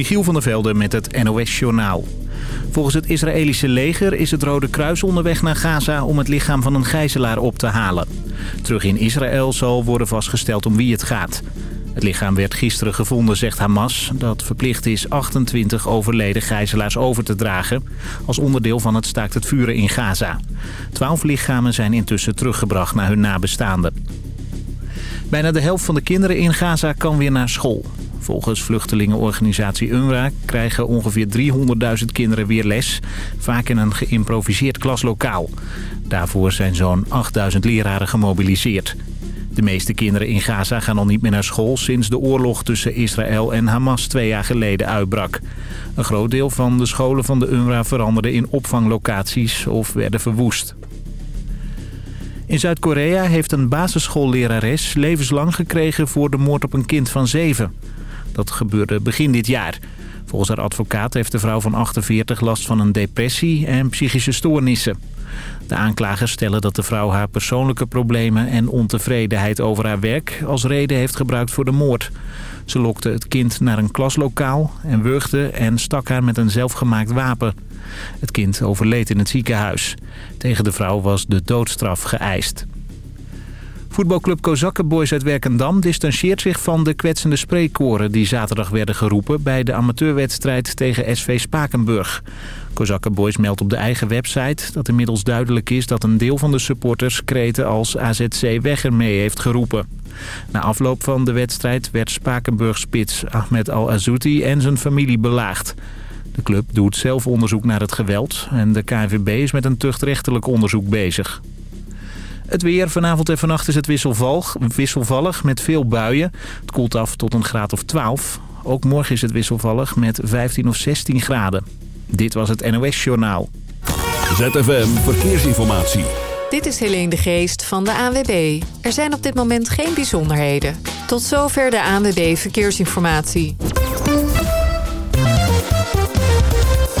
Michiel van der Velde met het NOS-journaal. Volgens het Israëlische leger is het Rode Kruis onderweg naar Gaza om het lichaam van een gijzelaar op te halen. Terug in Israël zal worden vastgesteld om wie het gaat. Het lichaam werd gisteren gevonden, zegt Hamas, dat verplicht is 28 overleden gijzelaars over te dragen... als onderdeel van het staakt het vuren in Gaza. Twaalf lichamen zijn intussen teruggebracht naar hun nabestaanden. Bijna de helft van de kinderen in Gaza kan weer naar school. Volgens vluchtelingenorganisatie UNRWA krijgen ongeveer 300.000 kinderen weer les. Vaak in een geïmproviseerd klaslokaal. Daarvoor zijn zo'n 8.000 leraren gemobiliseerd. De meeste kinderen in Gaza gaan al niet meer naar school... sinds de oorlog tussen Israël en Hamas twee jaar geleden uitbrak. Een groot deel van de scholen van de UNRWA veranderde in opvanglocaties of werden verwoest. In Zuid-Korea heeft een basisschoollerares levenslang gekregen voor de moord op een kind van zeven. Dat gebeurde begin dit jaar. Volgens haar advocaat heeft de vrouw van 48 last van een depressie en psychische stoornissen. De aanklagers stellen dat de vrouw haar persoonlijke problemen en ontevredenheid over haar werk als reden heeft gebruikt voor de moord. Ze lokte het kind naar een klaslokaal en wurgde en stak haar met een zelfgemaakt wapen. Het kind overleed in het ziekenhuis. Tegen de vrouw was de doodstraf geëist. Voetbalclub Kozakkenboys uit Werkendam distancieert zich van de kwetsende spreekkoren... die zaterdag werden geroepen bij de amateurwedstrijd tegen SV Spakenburg. Kozakkenboys meldt op de eigen website dat inmiddels duidelijk is... dat een deel van de supporters kreten als AZC weg ermee heeft geroepen. Na afloop van de wedstrijd werd Spakenburg-spits Ahmed Al-Azouti en zijn familie belaagd. De club doet zelf onderzoek naar het geweld en de KNVB is met een tuchtrechtelijk onderzoek bezig. Het weer. Vanavond en vannacht is het wisselvallig, wisselvallig met veel buien. Het koelt af tot een graad of 12. Ook morgen is het wisselvallig met 15 of 16 graden. Dit was het NOS Journaal. ZFM Verkeersinformatie. Dit is Helene de Geest van de ANWB. Er zijn op dit moment geen bijzonderheden. Tot zover de ANWB Verkeersinformatie.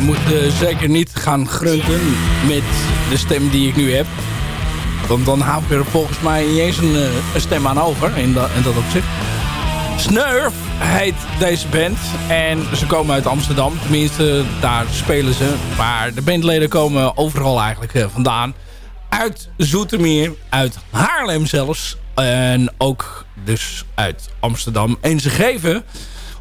Moet uh, zeker niet gaan grunten met de stem die ik nu heb. Want dan hou ik er volgens mij niet eens een, een stem aan over in, dat, in dat opzicht. Snurf heet deze band. En ze komen uit Amsterdam. Tenminste, daar spelen ze. Maar de bandleden komen overal eigenlijk vandaan. Uit Zoetermeer, uit Haarlem zelfs. En ook dus uit Amsterdam. En ze geven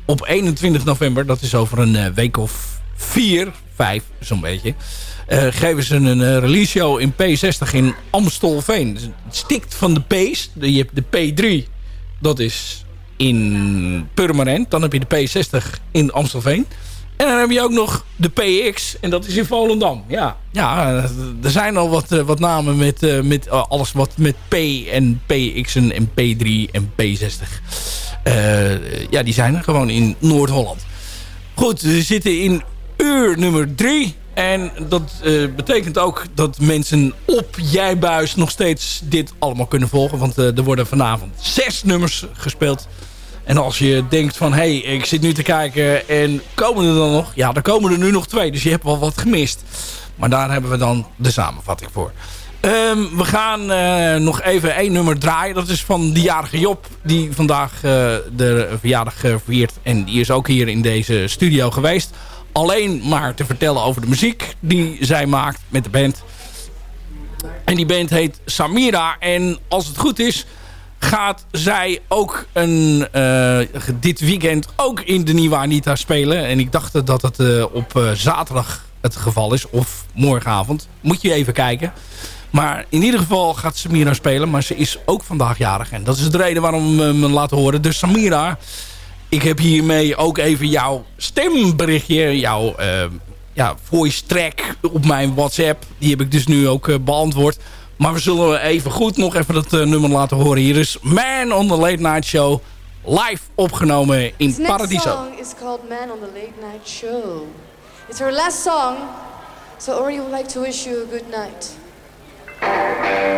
op 21 november, dat is over een week of vier, vijf zo'n beetje... Uh, geven ze een uh, release show in P60 in Amstelveen. Dus het stikt van de P's. Je hebt de P3, dat is in Purmerend. Dan heb je de P60 in Amstelveen. En dan heb je ook nog de PX. En dat is in Volendam. Ja, ja er zijn al wat, wat namen met, met alles wat met P en PX en P3 en P60. ja, die zijn er gewoon in Noord-Holland. Goed, we zitten in uur nummer 3. En dat uh, betekent ook dat mensen op Jijbuis nog steeds dit allemaal kunnen volgen. Want uh, er worden vanavond zes nummers gespeeld. En als je denkt van, hé, hey, ik zit nu te kijken en komen er dan nog? Ja, er komen er nu nog twee, dus je hebt wel wat gemist. Maar daar hebben we dan de samenvatting voor. Um, we gaan uh, nog even één nummer draaien. Dat is van de jarige Job, die vandaag de verjaardag viert. En die is ook hier in deze studio geweest alleen maar te vertellen over de muziek die zij maakt met de band. En die band heet Samira. En als het goed is, gaat zij ook een, uh, dit weekend ook in de Nieuwe Anita spelen. En ik dacht dat het uh, op uh, zaterdag het geval is. Of morgenavond. Moet je even kijken. Maar in ieder geval gaat Samira spelen. Maar ze is ook vandaag jarig. En dat is de reden waarom we me laten horen. Dus Samira ik heb hiermee ook even jouw stemberichtje, jouw uh, ja, voice track op mijn WhatsApp. Die heb ik dus nu ook uh, beantwoord. Maar we zullen even goed nog even dat uh, nummer laten horen. Hier is Man on the Late Night Show. Live opgenomen in This Paradiso. song is called Man on the Late Night Show. It's her last song. So Ori would like to wish you a good night.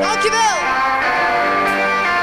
Dankjewel!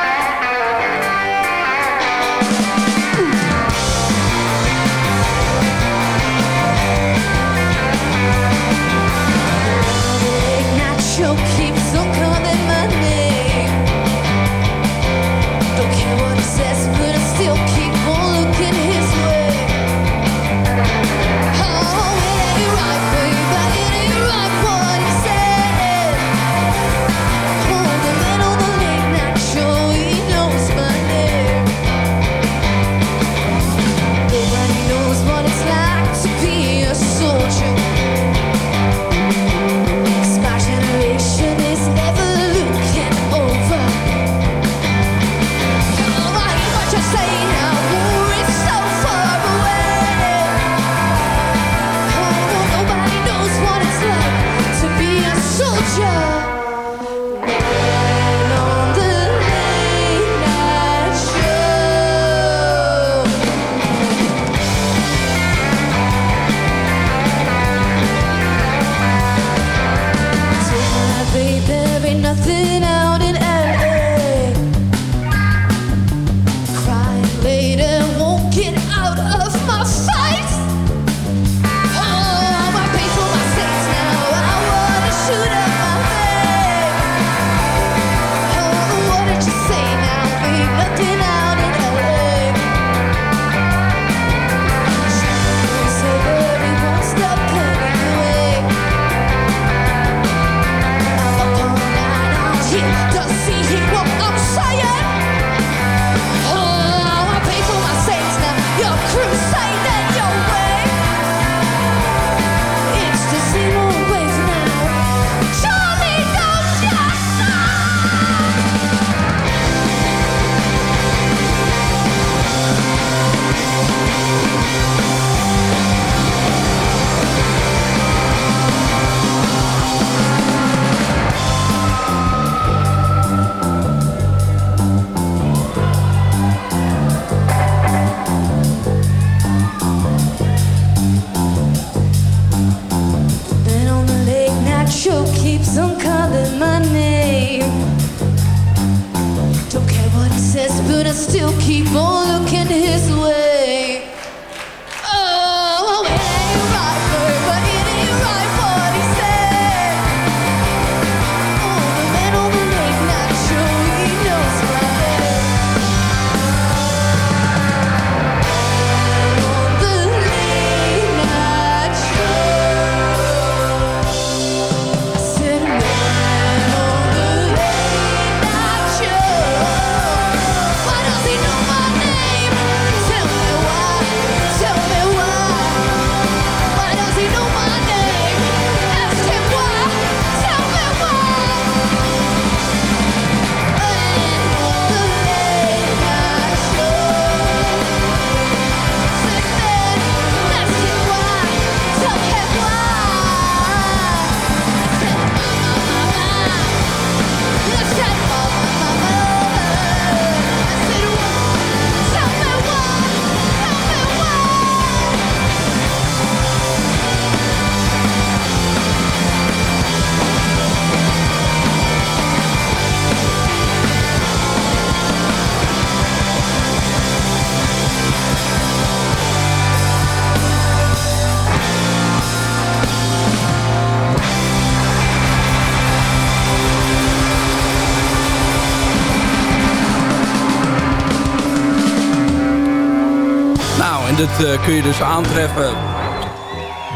Dat eh, kun je dus aantreffen.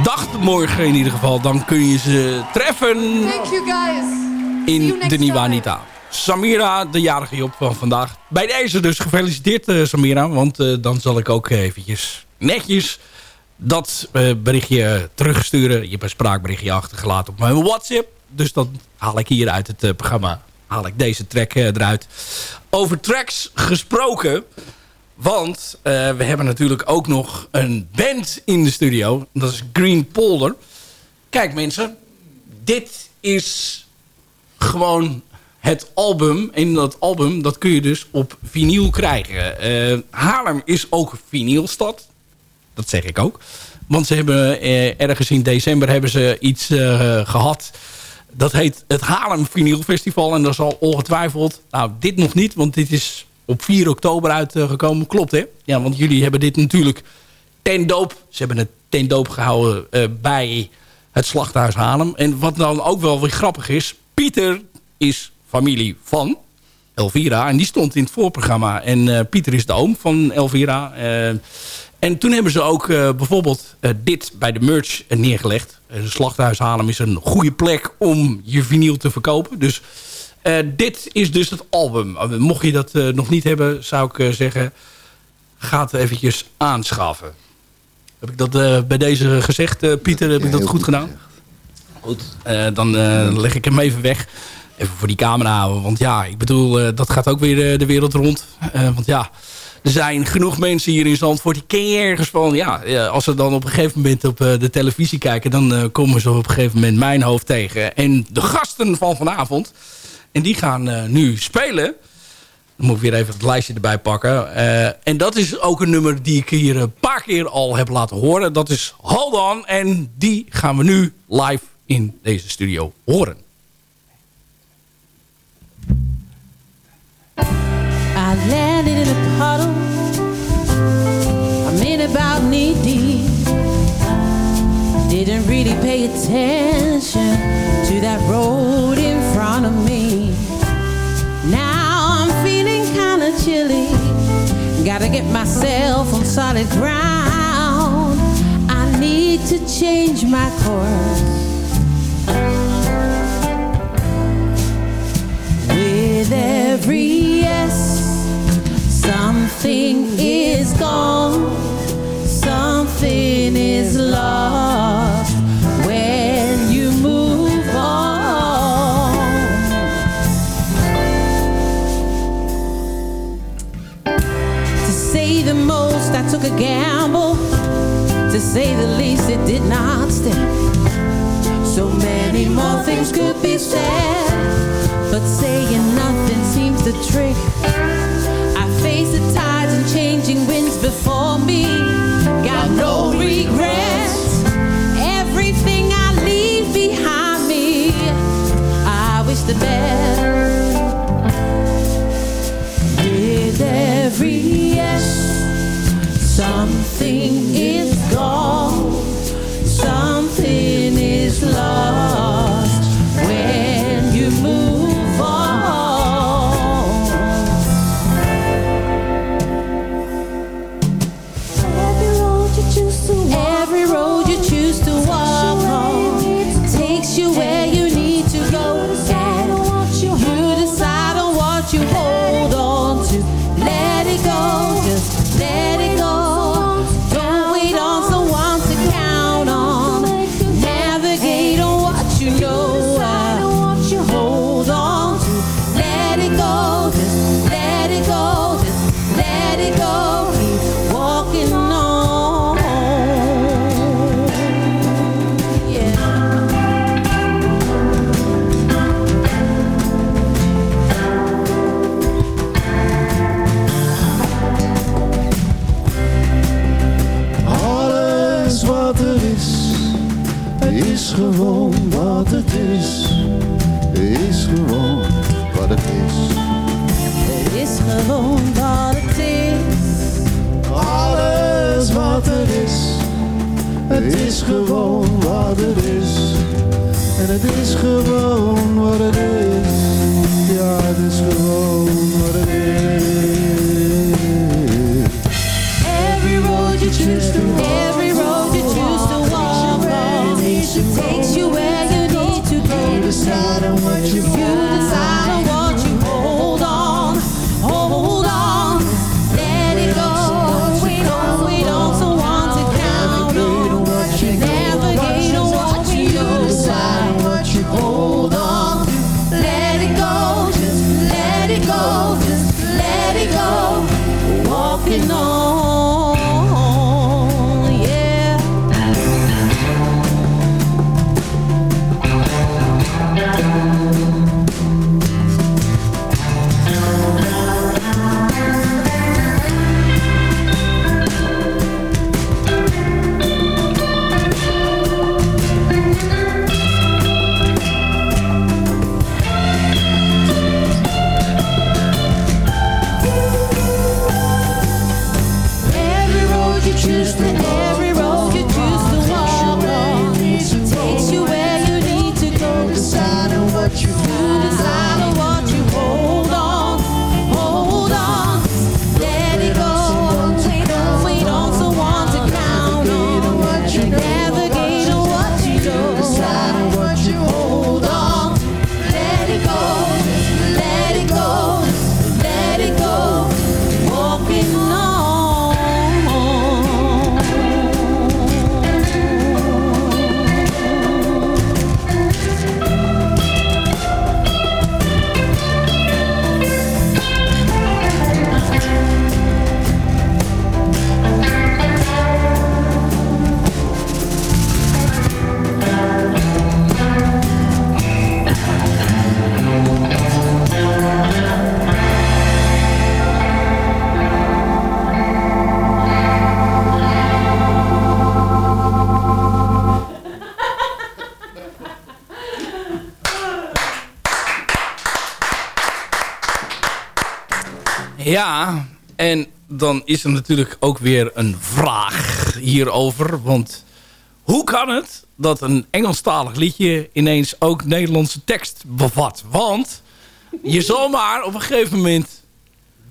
Dacht morgen in ieder geval. Dan kun je ze treffen Thank you guys. In de Nieuwe. Anita. Samira, de jarige Job van vandaag. Bij deze dus gefeliciteerd eh, Samira. Want eh, dan zal ik ook eventjes netjes dat berichtje terugsturen. Je hebt een spraakberichtje achtergelaten op mijn WhatsApp. Dus dan haal ik hier uit het programma haal ik deze track eruit. Over tracks gesproken. Want eh, we hebben natuurlijk ook nog een band in de studio. Dat is Green Polder. Kijk mensen, dit is gewoon het album. En dat album dat kun je dus op vinyl krijgen. Eh, Haarlem is ook vinylstad. Dat zeg ik ook. Want ze hebben eh, ergens in december hebben ze iets eh, gehad. Dat heet het Haarlem Vinyl Festival. En dat zal ongetwijfeld... Nou, dit nog niet, want dit is op 4 oktober uitgekomen. Klopt, hè? Ja, want jullie hebben dit natuurlijk ten doop. Ze hebben het ten doop gehouden eh, bij het Slachthuis Haarlem. En wat dan ook wel weer grappig is... Pieter is familie van Elvira. En die stond in het voorprogramma. En eh, Pieter is de oom van Elvira. Eh, en toen hebben ze ook bijvoorbeeld dit bij de merch neergelegd. Uh, Slachthuis Haarlem is een goede plek om je vinyl te verkopen. Dus dit is dus het album. Uh, mocht je dat eh, nog niet hebben, zou ik eh, zeggen... ga het eventjes aanschaffen. Heb ik dat eh, bij deze gezegd, eh, Pieter? Heb ik dat goed, gedaan? Goed, eh, dan eh, leg ik hem even weg. Even voor die camera houden. Want ja, ik bedoel, eh, dat gaat ook weer eh, de wereld rond. Eh, want ja, er zijn genoeg mensen hier in Zandvoort... die ken je ergens van. Ja, eh, als ze dan op een gegeven moment op eh, de televisie kijken... dan eh, komen ze op een gegeven moment mijn hoofd tegen. En de gasten van vanavond... en die gaan eh, nu spelen... Dan moet ik weer even het lijstje erbij pakken. Eh, en dat is ook een nummer die ik hier een paar keer al heb laten horen. Dat is Hold On. En die gaan we nu live in deze studio horen. I landed in a puddle. I'm in about knee deep. Didn't really pay attention to that road in front of me. Chilly. Gotta get myself on solid ground. I need to change my course. With every yes, something is gone, something is lost took a gamble. To say the least, it did not stick. So many more things could be said, but saying nothing seems the trick. Something is en dan is er natuurlijk ook weer een vraag hierover. Want hoe kan het dat een Engelstalig liedje ineens ook Nederlandse tekst bevat? Want je zal maar op een gegeven moment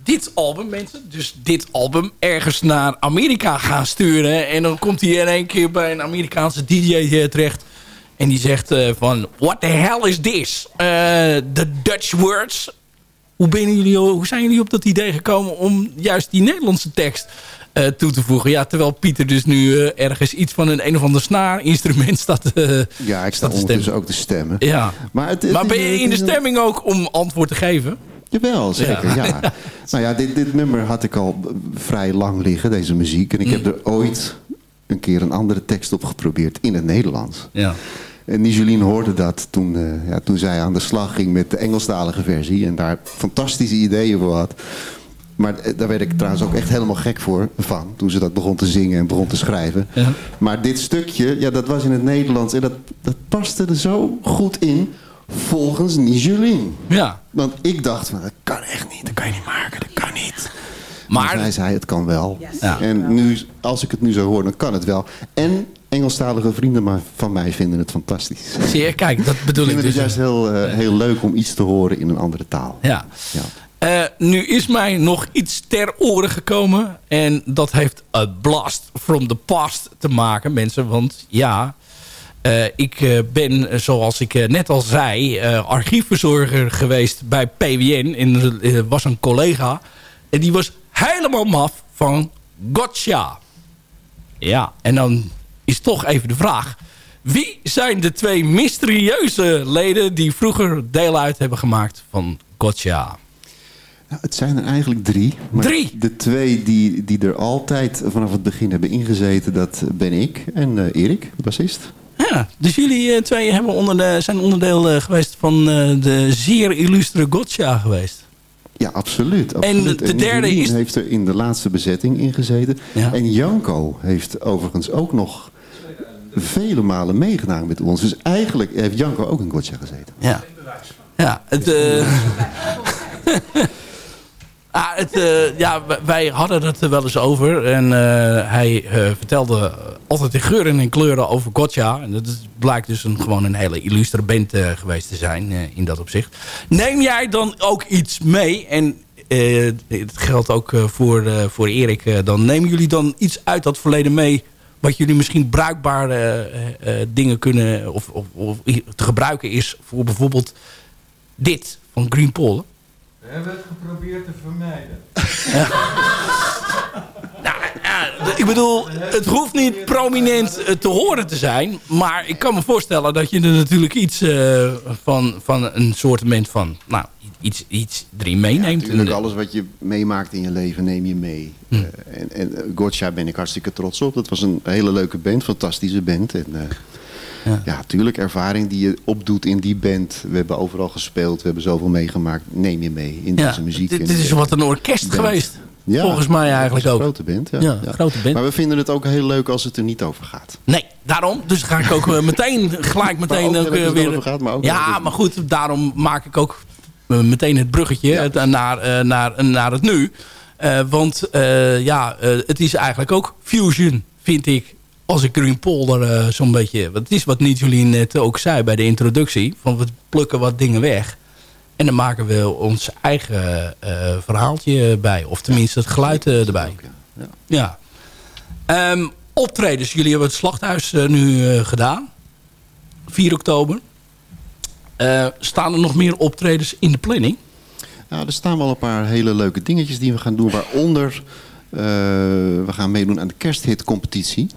dit album, mensen, dus dit album ergens naar Amerika gaan sturen. En dan komt hij in één keer bij een Amerikaanse DJ eh, terecht. En die zegt eh, van, what the hell is this? The Dutch words. Hoe, ben jullie, hoe zijn jullie op dat idee gekomen om juist die Nederlandse tekst eh, toe te voegen? Ja, terwijl Pieter dus nu eh, ergens iets van een een of ander snaarinstrument staat, eh, Ja, ik sta ondertussen stemmen. ook te stemmen. Ja. Maar, het, het Maar ben je in de stemming ook om antwoord te geven? Jawel, zeker, Ja. ja. nou ja, dit, dit nummer had ik al vrij lang liggen, deze muziek. En ik heb er ooit een keer een andere tekst op geprobeerd in het Nederlands. Ja. En Nijoline hoorde dat toen, eh, ja, toen zij aan de slag ging met de Engelstalige versie. En daar fantastische ideeën voor had. Maar eh, daar werd ik trouwens ook echt helemaal gek voor van. Toen ze dat begon te zingen en begon te schrijven. Ja. Maar dit stukje, ja, dat was in het Nederlands. En dat, dat paste er zo goed in volgens Nijoline. Ja. Want ik dacht van, dat kan echt niet. Dat kan je niet maken. Dat kan niet. Maar- zij zei, het kan wel. Ja. En nu, als ik het nu zo hoor, dan kan het wel. En Engelstalige vrienden maar van mij vinden het fantastisch. Zie je, kijk, dat bedoel Ik ik vind het dus. juist heel, eh, heel leuk om iets te horen in een andere taal. Ja. Ja. Eh, nu is mij nog iets ter oren gekomen. En dat heeft a blast from the past te maken, mensen. Want ja, eh, ik ben, zoals ik net al zei, eh, archiefverzorger geweest bij PWN. En was een collega. En die was helemaal maf van Gotcha. Ja, en dan is toch even de vraag. Wie zijn de twee mysterieuze leden die vroeger deel uit hebben gemaakt van Gotcha? Nou, het zijn er eigenlijk drie. Maar Drie? De twee die, die er altijd vanaf het begin hebben ingezeten, dat ben ik en eh, Erik, de bassist. Ja, dus jullie eh, twee hebben onder de, zijn onderdeel eh, geweest van de zeer illustre Gotcha geweest. Ja, absoluut. En de derde Nicolien is- heeft er in de laatste bezetting ingezeten. Ja. En Janko heeft overigens ook nog vele malen meegedaan met ons. Dus eigenlijk heeft Janko ook in Gotcha gezeten. Ja. Ja, het... eh, ah, het eh, ja, wij hadden het er wel eens over. En eh, hij eh, vertelde altijd in geuren en kleuren over Gotcha. En dat is, blijkt dus een, gewoon een hele illustre band geweest te zijn in dat opzicht. Neem jij dan ook iets mee? En het geldt ook voor, voor Erik. dan nemen jullie dan iets uit dat verleden mee... wat jullie misschien bruikbare dingen kunnen... Of, of, of te gebruiken is voor bijvoorbeeld dit van Green Pollen. We hebben het geprobeerd te vermijden. Nou, ja, ik bedoel, het hoeft niet prominent eh, te horen te zijn. Maar ik kan me voorstellen dat je er natuurlijk iets eh, van, van een soortement van... Nou, iets, iets erin meeneemt. Natuurlijk, alles wat je meemaakt in je leven neem je mee. Hm. Eh, en en eh, Gotcha ben ik hartstikke trots op. Dat was een hele leuke band, fantastische band. En, eh, Ja. ja, natuurlijk, ervaring die je opdoet in die band. We hebben overal gespeeld, we hebben zoveel meegemaakt. Neem je mee in deze muziek. dit, dit is wat een orkest band. geweest. Ja, Volgens mij eigenlijk ook. Een grote band, ja. Ja, ja. grote band. Maar we vinden het ook heel leuk als het er niet over gaat. Nee, daarom. Dus ga ik ook eh, meteen, gelijk meteen ook eh, weer... gaat, maar ook ja, maar goed, daarom maak ik ook eh, meteen het bruggetje Ja. het- naar, naar, naar het nu. Want ja, het is eigenlijk ook fusion, vind ik. Als ik Green Polder eh, zo'n beetje... Want het is wat niet jullie net ook zei bij de introductie. Van we plukken wat dingen weg. En dan maken we ons eigen eh, verhaaltje bij. Of tenminste het geluid eh, erbij. Ja. Ja. Ehm, optredens. Jullie hebben het slachthuis nu gedaan. 4 oktober. Staan er nog meer optredens in de planning? Nou, er staan wel een paar hele leuke dingetjes die we gaan doen. Waaronder, we gaan meedoen aan de kersthitcompetitie.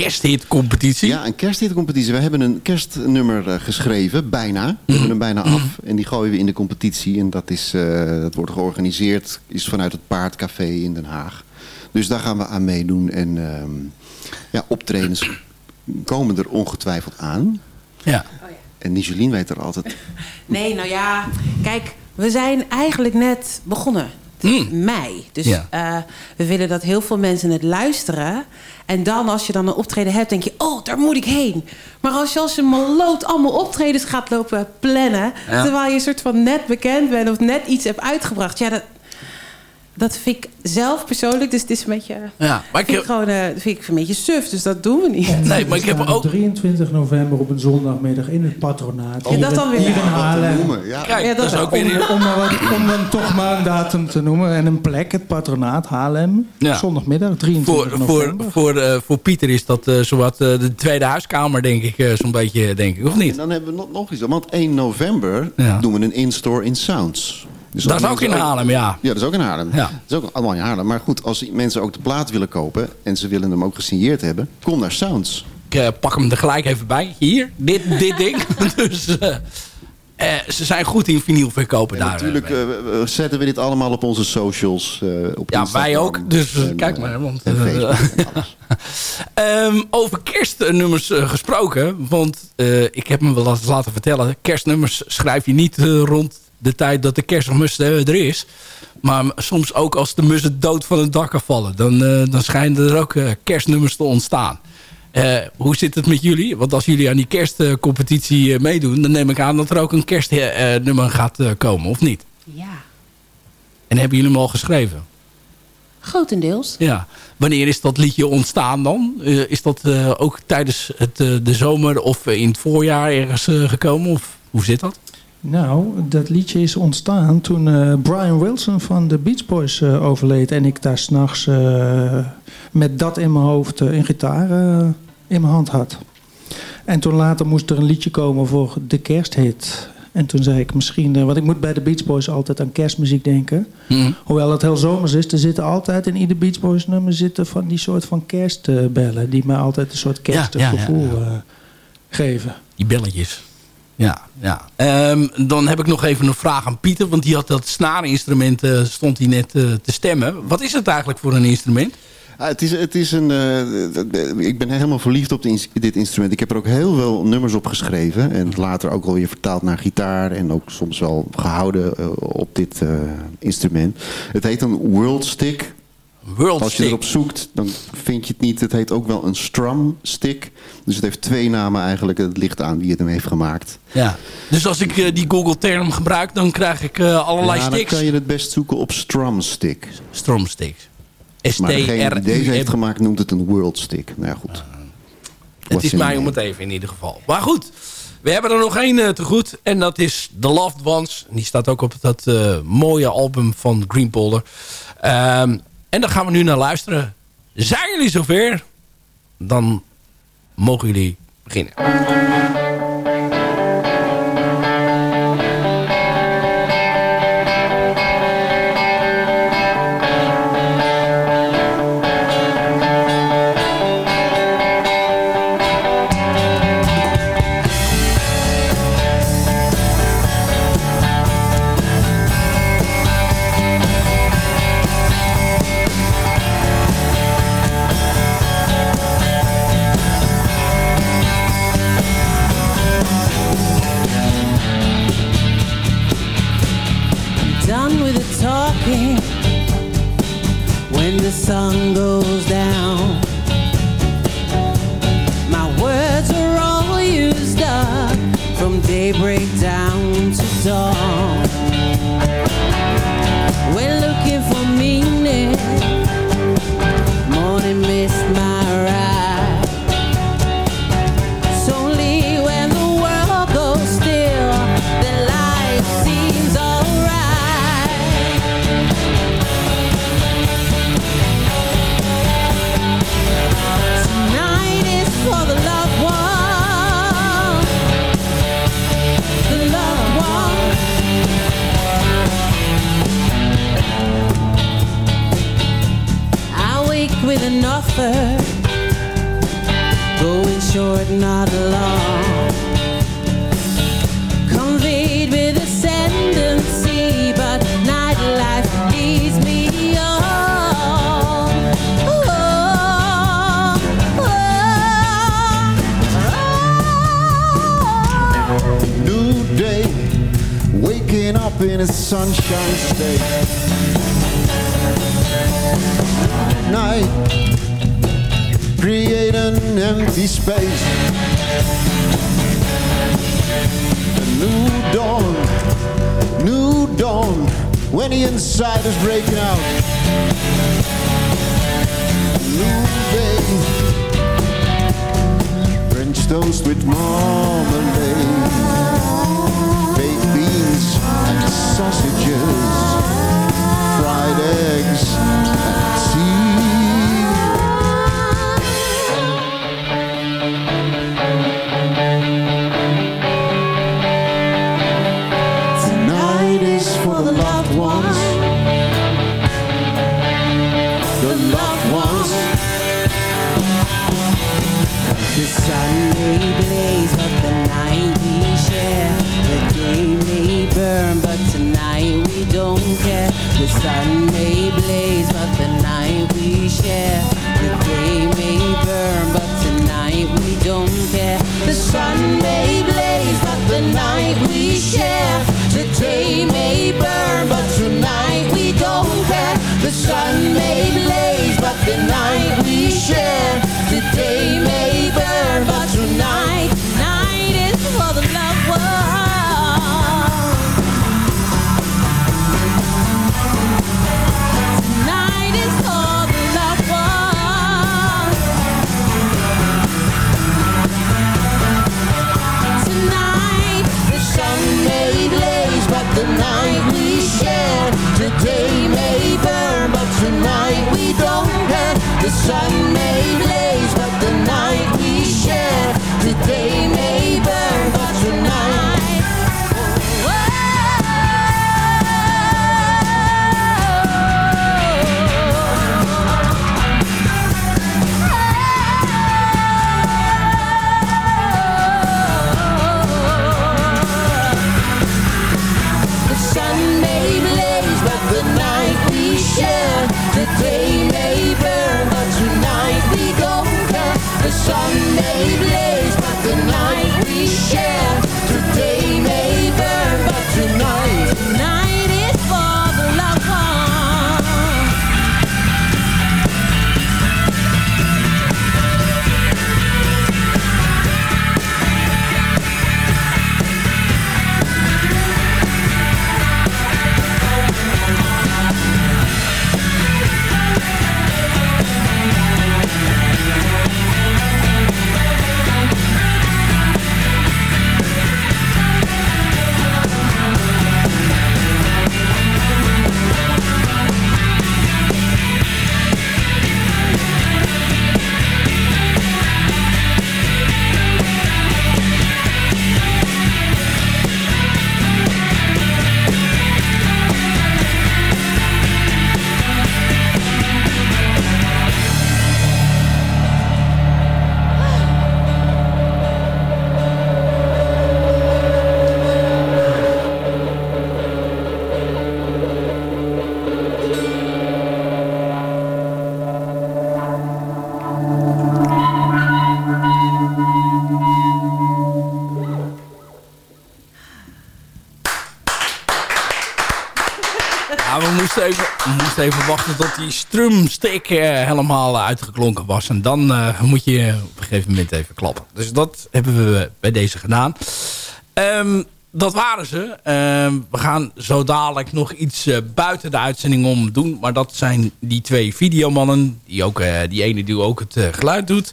Kersthitcompetitie. Ja, een kersthitcompetitie. We hebben een kerstnummer eh, geschreven, bijna. We hebben hem bijna af. En die gooien we in de competitie. En dat, is, eh, dat wordt georganiseerd, is vanuit het Paardcafé in Den Haag. Dus daar gaan we aan meedoen. En ehm, ja, optredens komen er ongetwijfeld aan. Ja. En Nigelien weet er altijd... Nee, nou ja, kijk, we zijn eigenlijk net begonnen. Is Mei. Dus Ja. eh, we willen dat heel veel mensen het luisteren. En dan, als je dan een optreden hebt, denk je... oh, daar moet ik heen. Maar als je als je maloot allemaal optredens gaat lopen plannen... Ja. terwijl je een soort van net bekend bent... of net iets hebt uitgebracht... ja, dat, dat vind ik zelf persoonlijk... dus het is een beetje... Ja, maar ik vind ik heb- gewoon eh, vind ik een beetje suf, dus dat doen we niet. Nee, maar ik heb ook... op 23 november op een zondagmiddag in het patronaat. Ja, dat Hier dan in- weer. Hier in Haarlem. ja. Kijk, Ja, dat is ook weer... Om, om, maar wat- om dan toch maar een datum te noemen en een plek, het patronaat Haarlem. Ja. Zondagmiddag, 23 Voor, voor, november. voor, eh, voor Pieter is dat eh, zowat de tweede huiskamer, denk ik. eh, Zo'n beetje, denk ik. Of En niet? dan hebben we nog, nog iets. Want 1 november Ja. doen we een in-store in Sounds. Dus Dat is ook in Haarlem, ja. Ja, dat is ook in Haarlem. Ja. Dat is ook allemaal in Haarlem. Maar goed, als mensen ook de plaat willen kopen... en ze willen hem ook gesigneerd hebben... kom naar Sounds. Ik eh, pak hem er gelijk even bij. Hier, dit, dit ding. dus eh, eh, ze zijn goed in vinyl verkopen En daar. natuurlijk zetten we dit allemaal op onze socials. op Ja, Instagram wij ook. Dus, en, kijk maar, want, eh. Ehm, over kerstnummers gesproken. Want ik heb me wel laten vertellen. Kerstnummers schrijf je niet rond de tijd dat de kerstmis er is. Maar soms ook als de mussen dood van het dak afvallen. Dan, eh, dan schijnen er ook eh, kerstnummers te ontstaan. Eh, hoe zit het met jullie? Want als jullie aan die kerstcompetitie meedoen... dan neem ik aan dat er ook een kerstnummer gaat komen, of niet? Ja, En hebben jullie hem al geschreven? grotendeels. Ja. Wanneer is dat liedje ontstaan dan? Is dat ook tijdens het, de zomer of in het voorjaar ergens gekomen? Of hoe zit dat? Nou, dat liedje is ontstaan toen eh, Brian Wilson van de Beach Boys eh, overleed. En ik daar s'nachts eh met dat in mijn hoofd een gitaar in mijn hand had. En toen later moest er een liedje komen voor de kersthit. En toen zei ik misschien, want ik moet bij de Beach Boys altijd aan kerstmuziek denken. Hm. Hoewel het heel zomers is, er zitten altijd in ieder Beach Boys nummer zitten van die soort van kerstbellen. Die mij altijd een soort kerstig Ja, ja, ja, gevoel geven. Die belletjes. Ja, ja. Ehm, dan heb ik nog even een vraag aan Pieter. Want die had dat snaarinstrument, eh, stond hij net eh, te stemmen. Wat is het eigenlijk voor een instrument? Ah, het is, het is een, eh, ik ben helemaal verliefd op ins- dit instrument. Ik heb er ook heel veel nummers op geschreven. En later ook alweer vertaald naar gitaar. En ook soms wel gehouden eh, op dit eh, instrument. Het heet een world stick. World Als je stick. erop zoekt, dan vind je het niet. Het heet ook wel een strum stick. Dus het heeft twee namen eigenlijk. Het ligt aan wie het hem heeft gemaakt. Ja. Dus als ik eh, die Google-term gebruik, dan krijg ik eh, allerlei Ja, dan sticks. kan je het best zoeken op strum stick. Stromsticks. Maar degene die deze heeft S-T-R-U-M. gemaakt noemt het een world stick. Nou ja, goed. Het What's is mij the om het even in ieder geval. Maar goed, we hebben er nog één eh, te goed. En dat is The Loved Ones. Die staat ook op dat eh, mooie album van Green Polder. Ehm, en daar gaan we nu naar luisteren. Zijn jullie zover? Dan mogen jullie beginnen. is. Night, create an empty space. A new dawn, new dawn, when the inside is breaking out. New day, French toast with marmalade sausages, fried eggs, the sun Ja, we moesten even, moesten even wachten tot die strumstick eh, helemaal uitgeklonken was. En dan eh, moet je op een gegeven moment even klappen. Dus dat hebben we bij deze gedaan. Ehm, dat waren ze. Ehm, we gaan zo dadelijk nog iets eh, buiten de uitzending om doen. Maar dat zijn die twee videomannen. Die, ook, eh, die ene die ook het eh, geluid doet.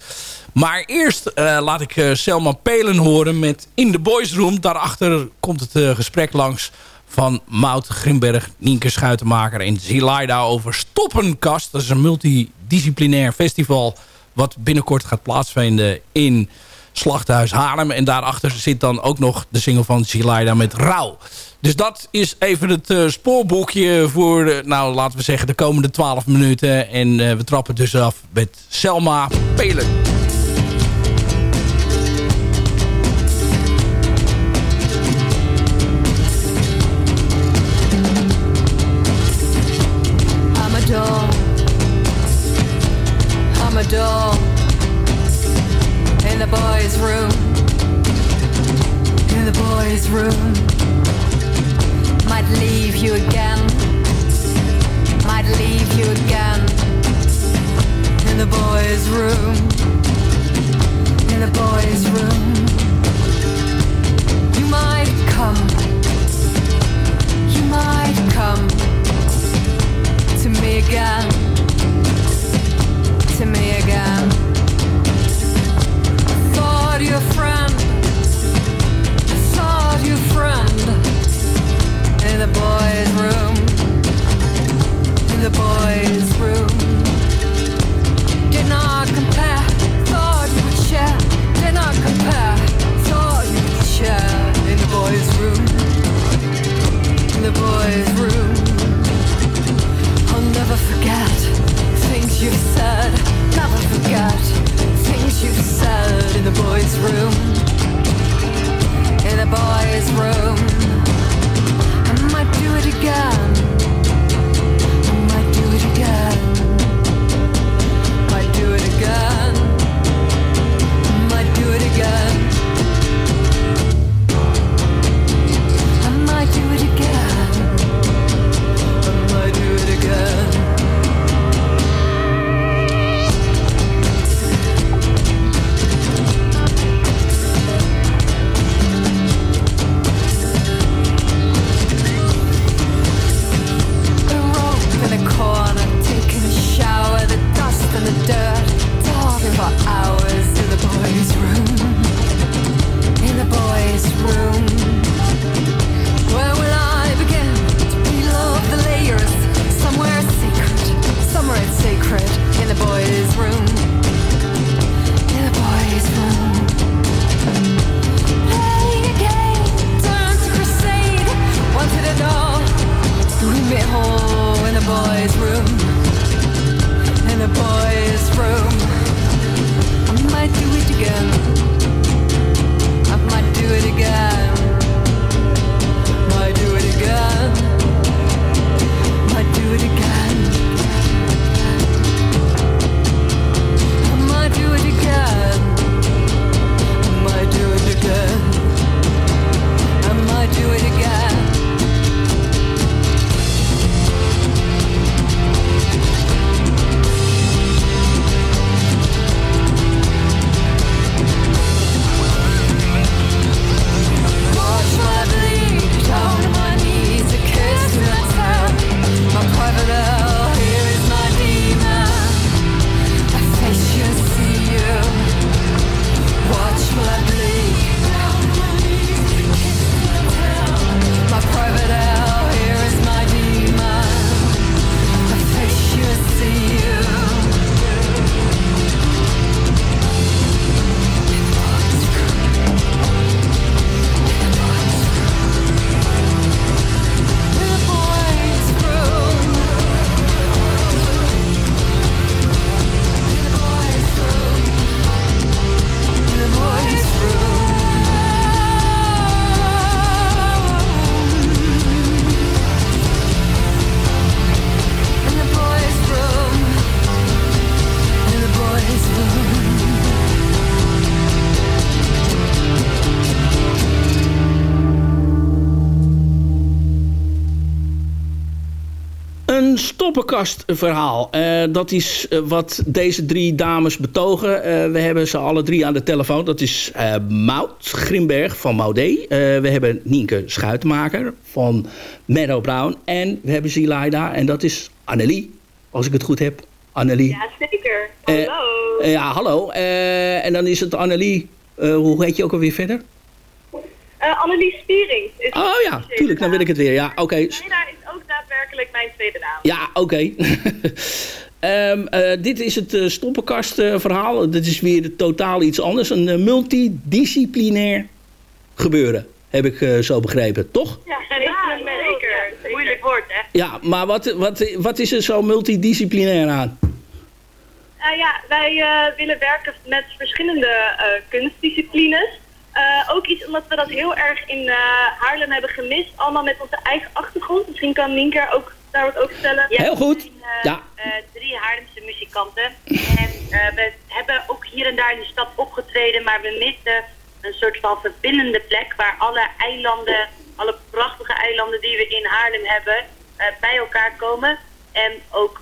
Maar eerst eh, laat ik eh, Selma Pelen horen met In the Boys Room. Daarachter komt het eh, gesprek langs van Mout Grimberg, Nienke Schuitenmaker en Zilaida over Stoppenkast. Dat is een multidisciplinair festival wat binnenkort gaat plaatsvinden in Slachthuis Haarlem. En daarachter zit dan ook nog de single van Zilaida met Rauw. Dus dat is even het eh, spoorboekje voor, nou laten we zeggen, de komende 12 minuten. En eh, we trappen dus af met Selma Pelen. Room. Might leave you again. Might leave you again. In the boys' room. In the boys' room. You might come. You might come to me again, to me again. Thought your boys' stoppenkastverhaal. Eh dat is eh, wat deze drie dames betogen. Eh, we hebben ze alle drie aan de telefoon. Dat is eh Maud Grimberg van Maudé. We hebben Nienke Schuitenmaker van Meadow Brown. En we hebben Zilaida. En dat is Annelie, als ik het goed heb. Annelie. Ja, zeker. Hallo. Ja, hallo. En dan is het Annelie. hoe heet je ook alweer verder? Annelies Spiering. Is Oh ja, tuurlijk. Dan wil ik het weer. Ja, oké. Daadwerkelijk mijn tweede naam. Ja, oké. Ehm, eh, dit is het eh, stoppenkastverhaal. dit is weer totaal iets anders. Een multidisciplinair gebeuren. Heb ik eh, zo begrepen, toch? Ja, zeker. Moeilijk woord, hè? Ja, maar wat, wat, wat is er zo multidisciplinair aan? Eh, ja, wij eh, willen werken met verschillende eh, kunstdisciplines. Eh, ook iets omdat we dat heel erg in eh, Haarlem hebben gemist. Allemaal met onze eigen achtergrond. Misschien kan Nienke ook daar wat over vertellen. Heel goed. Ja. eh, drie Haarlemse muzikanten. En we hebben ook hier en daar in de stad opgetreden, maar we misten een soort van verbindende plek waar alle eilanden, alle prachtige eilanden die we in Haarlem hebben, bij elkaar komen. En ook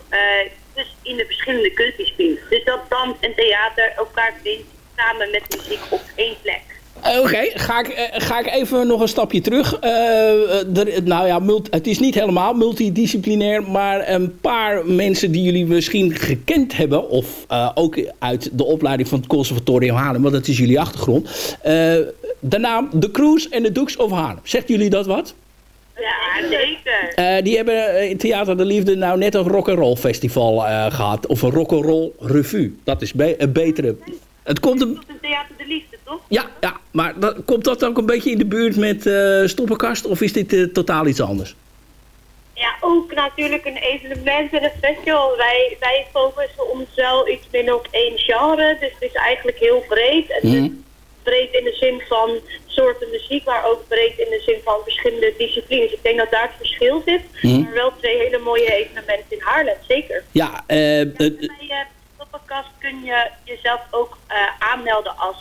dus in de verschillende kunstdisciplines. Dus dat dans en theater elkaar vindt samen met muziek op één plek. Oké, ga, ik, eh, ga ik even nog een stapje terug. Eh, er- nou ja, multi- het is niet helemaal multidisciplinair, maar een paar mensen die jullie misschien gekend hebben, of eh, ook uit de opleiding van het Conservatorium Haarlem, want dat is jullie achtergrond. Eh, de naam The Cruise en de Dukes of Haarlem. Zegt jullie dat wat? Ja, zeker. Eh, die hebben eh, in Theater de Liefde nou net een rock'n'roll festival eh, gehad. Of een rock'n'roll revue. Dat is be- een betere. Het komt een theater de liefde, toch? ja, ja, maar dat, komt dat ook een beetje in de buurt met eh Stoppenkast? Of is dit eh, totaal iets anders? Ja, ook natuurlijk een evenement en een festival. Wij, wij focussen ons wel iets minder op één genre. Dus het is eigenlijk heel breed. En Mhm. dus breed in de zin van soorten muziek, maar ook breed in de zin van verschillende disciplines. Ik denk dat daar het verschil zit. Mhm. Maar wel twee hele mooie evenementen in Haarlem, zeker. Ja, eh, Bij podcast kun je jezelf ook aanmelden als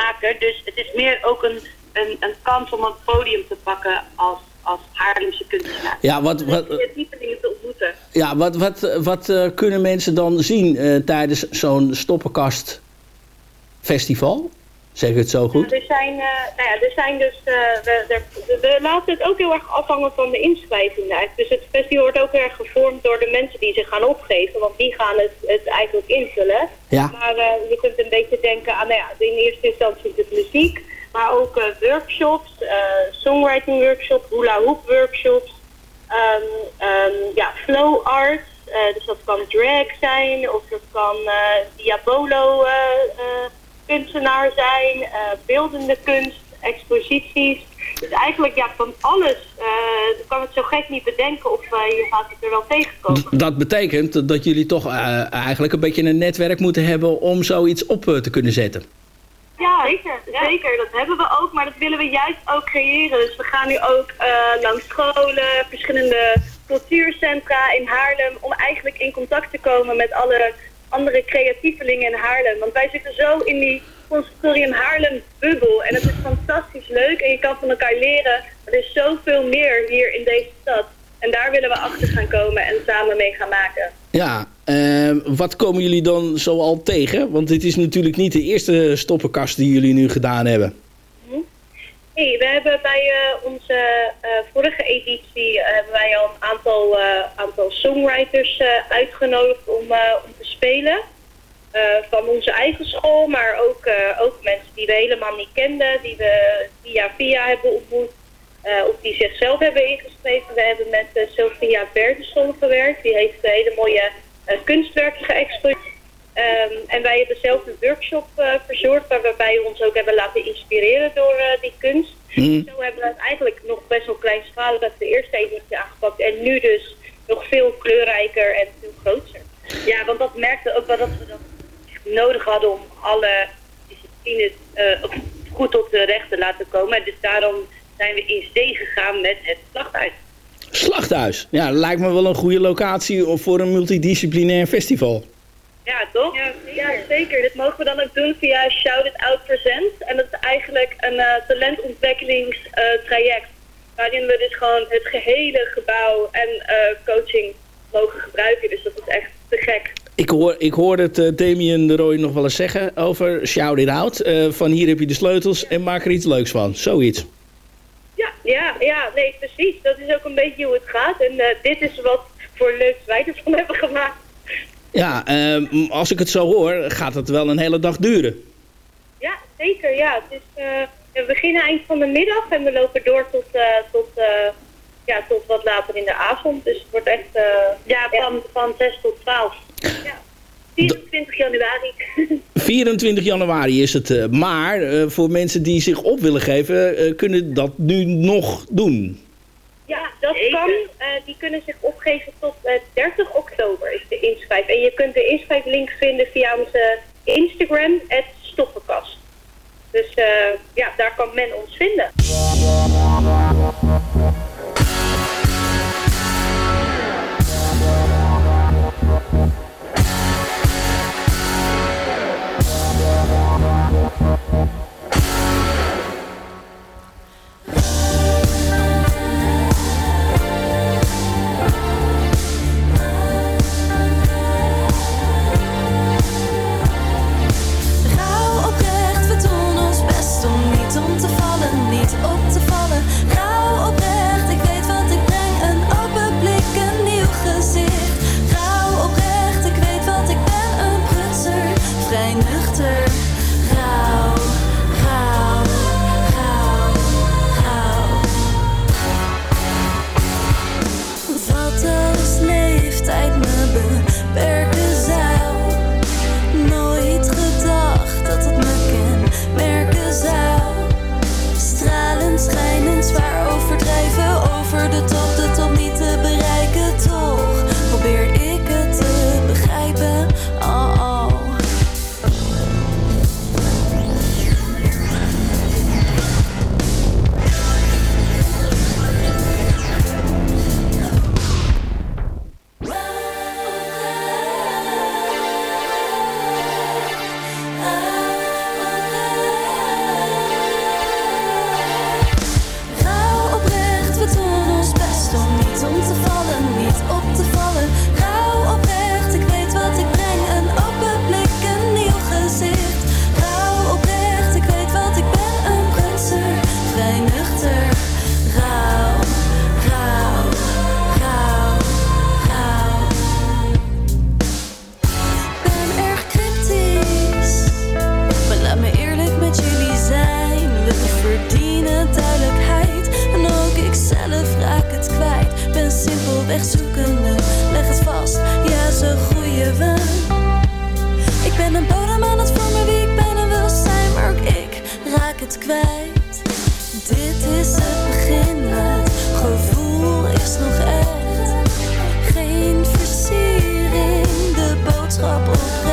maker. Dus het is meer ook een, een, een kans om een podium te pakken als, als Haarlemse kunstenaar. Ja, wat- wat- Creatievelingen te ontmoeten. ja, wat, wat, wat eh, kunnen mensen dan zien eh, tijdens zo'n Stoppenkast festival? Zeg ik het zo goed? Er zijn, eh, nou ja, er zijn dus, eh, we, we laten het ook heel erg afhangen van de inschrijving. uit. Dus het festival wordt ook heel erg gevormd door de mensen die zich gaan opgeven, want die gaan het, het eigenlijk invullen. Ja. Maar eh, je kunt een beetje denken aan, nou ja, in eerste instantie het muziek, maar ook workshops, songwriting workshops, hula hoop workshops, ehm, ehm, ja, flow art. dus dat kan drag zijn of dat kan diabolo kunstenaar zijn, eh, beeldende kunst, exposities. Dus eigenlijk ja, van alles. eh ik kan het zo gek niet bedenken of eh, je gaat het er wel tegenkomen. Dat betekent dat jullie toch eh, eigenlijk een beetje een netwerk moeten hebben om zoiets op te kunnen zetten. Ja, zeker. Zeker, dat hebben we ook, maar dat willen we juist ook creëren. Dus we gaan nu ook eh, langs scholen, verschillende cultuurcentra in Haarlem, om eigenlijk in contact te komen met alle andere creatievelingen in Haarlem. Want wij zitten zo in die conservatorium Haarlem bubbel en het is fantastisch leuk en je kan van elkaar leren. Er is zoveel meer hier in deze stad. En daar willen we achter gaan komen en samen mee gaan maken. Ja, eh, wat komen jullie dan zo al tegen? Want dit is natuurlijk niet de eerste stoppenkast die jullie nu gedaan hebben. We hebben bij eh, onze eh, vorige editie eh, hebben wij al een aantal, aantal songwriters uitgenodigd om, om te spelen. Van onze eigen school, maar ook, ook mensen die we helemaal niet kenden, die we via via hebben ontmoet. of die zichzelf hebben ingeschreven. We hebben met Sophia Berdenson gewerkt. Die heeft eh, hele mooie kunstwerken geëxposeerd. Ehm, en wij hebben zelf een workshop eh, verzorgd waarbij we ons ook hebben laten inspireren door eh, die kunst. Mhm. Zo hebben we het eigenlijk nog best wel kleinschalig uit de eerste editie aangepakt. En nu dus nog veel kleurrijker en veel groter. Ja, want dat merkte ook wel dat we dat nodig hadden om alle disciplines eh, goed tot de recht te laten komen. Dus daarom zijn we in zee gegaan met het slachthuis. Slachthuis. Ja, lijkt me wel een goede locatie voor een multidisciplinair festival. Ja, toch? Ja, ja, zeker. Dit mogen we dan ook doen via Shout It Out Present. En dat is eigenlijk een eh talentontwikkelingstraject. waarin we dus gewoon het gehele gebouw en eh, coaching Ik hoor, ik hoor het uh, Damien de Roy nog wel eens zeggen over Shout It Out. Uh, van hier heb je de sleutels en maak er iets leuks van. Zoiets. Ja, ja, ja, nee, precies. Dat is ook een beetje hoe het gaat. En uh, dit is wat voor leuks wij ervan hebben gemaakt. Ja, uh, als ik het zo hoor, gaat het wel een hele dag duren. Ja, zeker. Ja. Het is, uh, we beginnen eind van de middag en we lopen door tot, uh, tot, ja, tot wat later in de avond. Dus het wordt echt... ja, van, van 6 tot 12. Ja. 24 januari. 24 januari is het. Uh, maar uh, voor mensen die zich op willen geven, uh, kunnen dat nu nog doen. Ja, dat kan. die kunnen zich opgeven tot 30 oktober is de inschrijf. En je kunt de inschrijflink vinden via onze Instagram, het Stoppenkast. Dus ja, daar kan men ons vinden. kwijt. Dit is het begin, het gevoel is nog echt. Geen versiering, de boodschap op.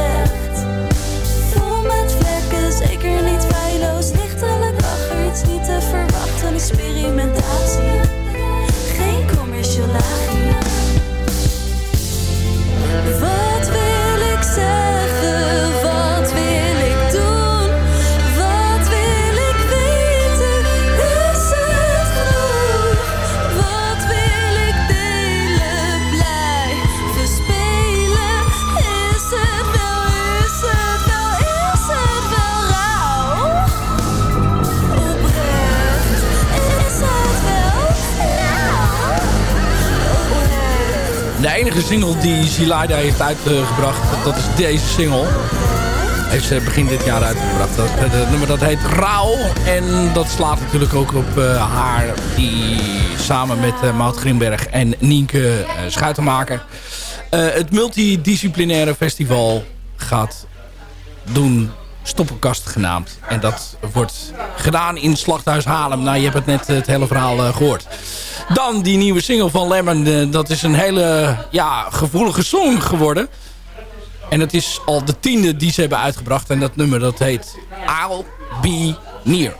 single die Zilaida heeft uitgebracht, dat is deze single. Heeft ze begin dit jaar uitgebracht. Dat, het nummer dat heet Rauw. En dat slaat natuurlijk ook op uh, haar die samen met uh, Maud Grimberg en Nienke uh, Schuitenmaker... het multidisciplinaire festival gaat doen Stoppenkast genaamd. En dat wordt gedaan in Slachthuis Haarlem. Nou, je hebt het net het hele verhaal gehoord. Dan die nieuwe single van Lemon. dat is een hele ja, gevoelige song geworden. En het is al de tiende die ze hebben uitgebracht. En dat nummer dat heet I'll Be Near.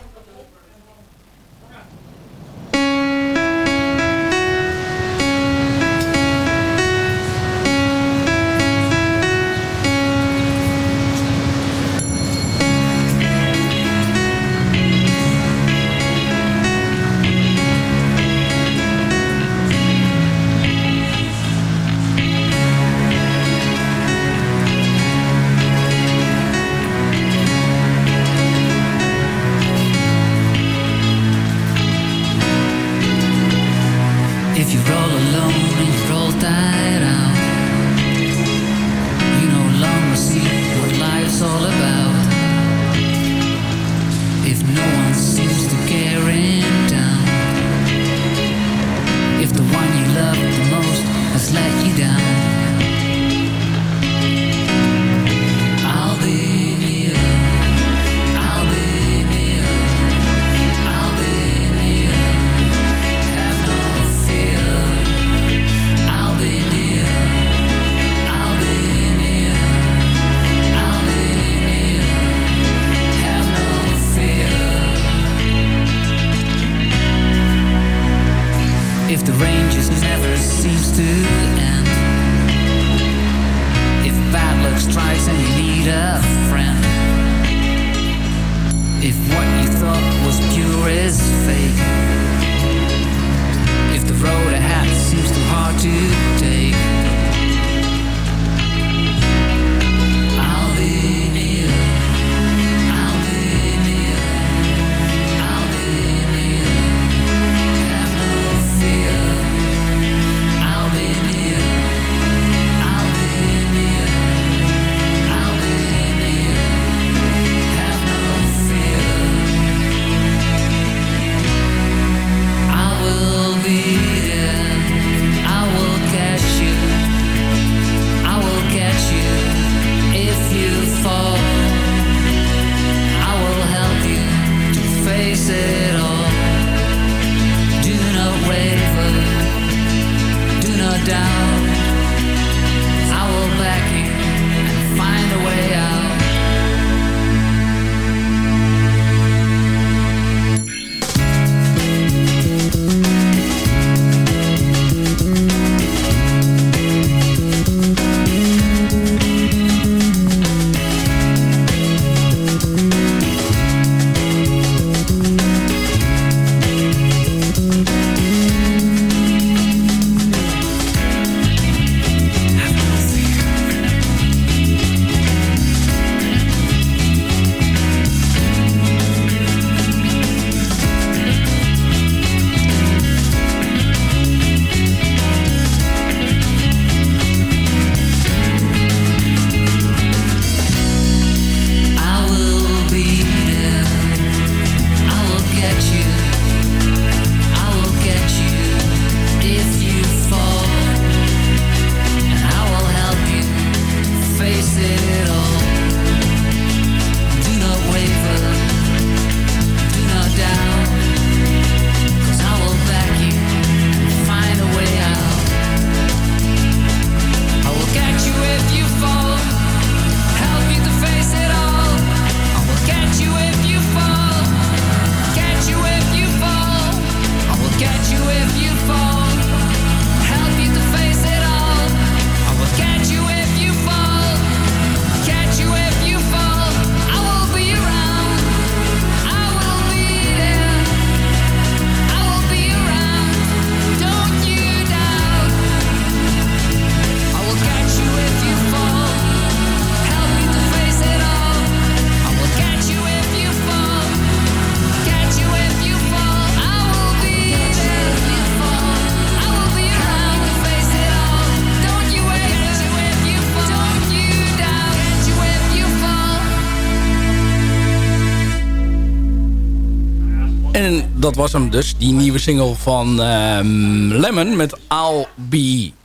Dat was hem dus, die nieuwe single van ehm, Lemon met I'll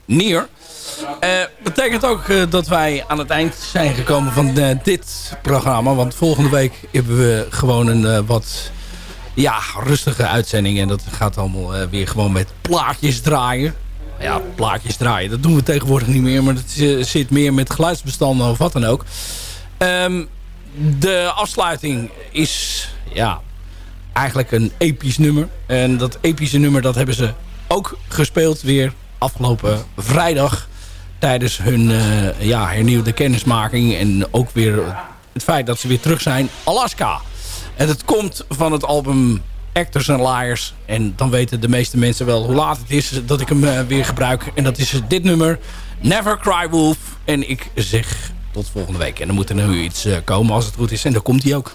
Near. Eh, betekent ook eh, dat wij aan het eind zijn gekomen van eh, dit programma. Want volgende week hebben we gewoon een wat ja, rustige uitzending. En dat gaat allemaal weer gewoon met plaatjes draaien. Ja, plaatjes draaien, dat doen we tegenwoordig niet meer. Maar eh, zit meer met geluidsbestanden of wat dan ook. Ehm, de afsluiting is ja, eigenlijk een episch nummer. En dat epische nummer dat hebben ze ook gespeeld weer afgelopen vrijdag. Tijdens hun eh, ja, hernieuwde kennismaking. En ook weer het feit dat ze weer terug zijn. Alaska. En dat komt van het album Actors and Liars. En dan weten de meeste mensen wel hoe laat het is dat ik hem eh, weer gebruik. En dat is dit nummer. Never Cry Wolf. En ik zeg tot volgende week. En dan moet er nu iets eh, komen als het goed is. En dan komt hij ook.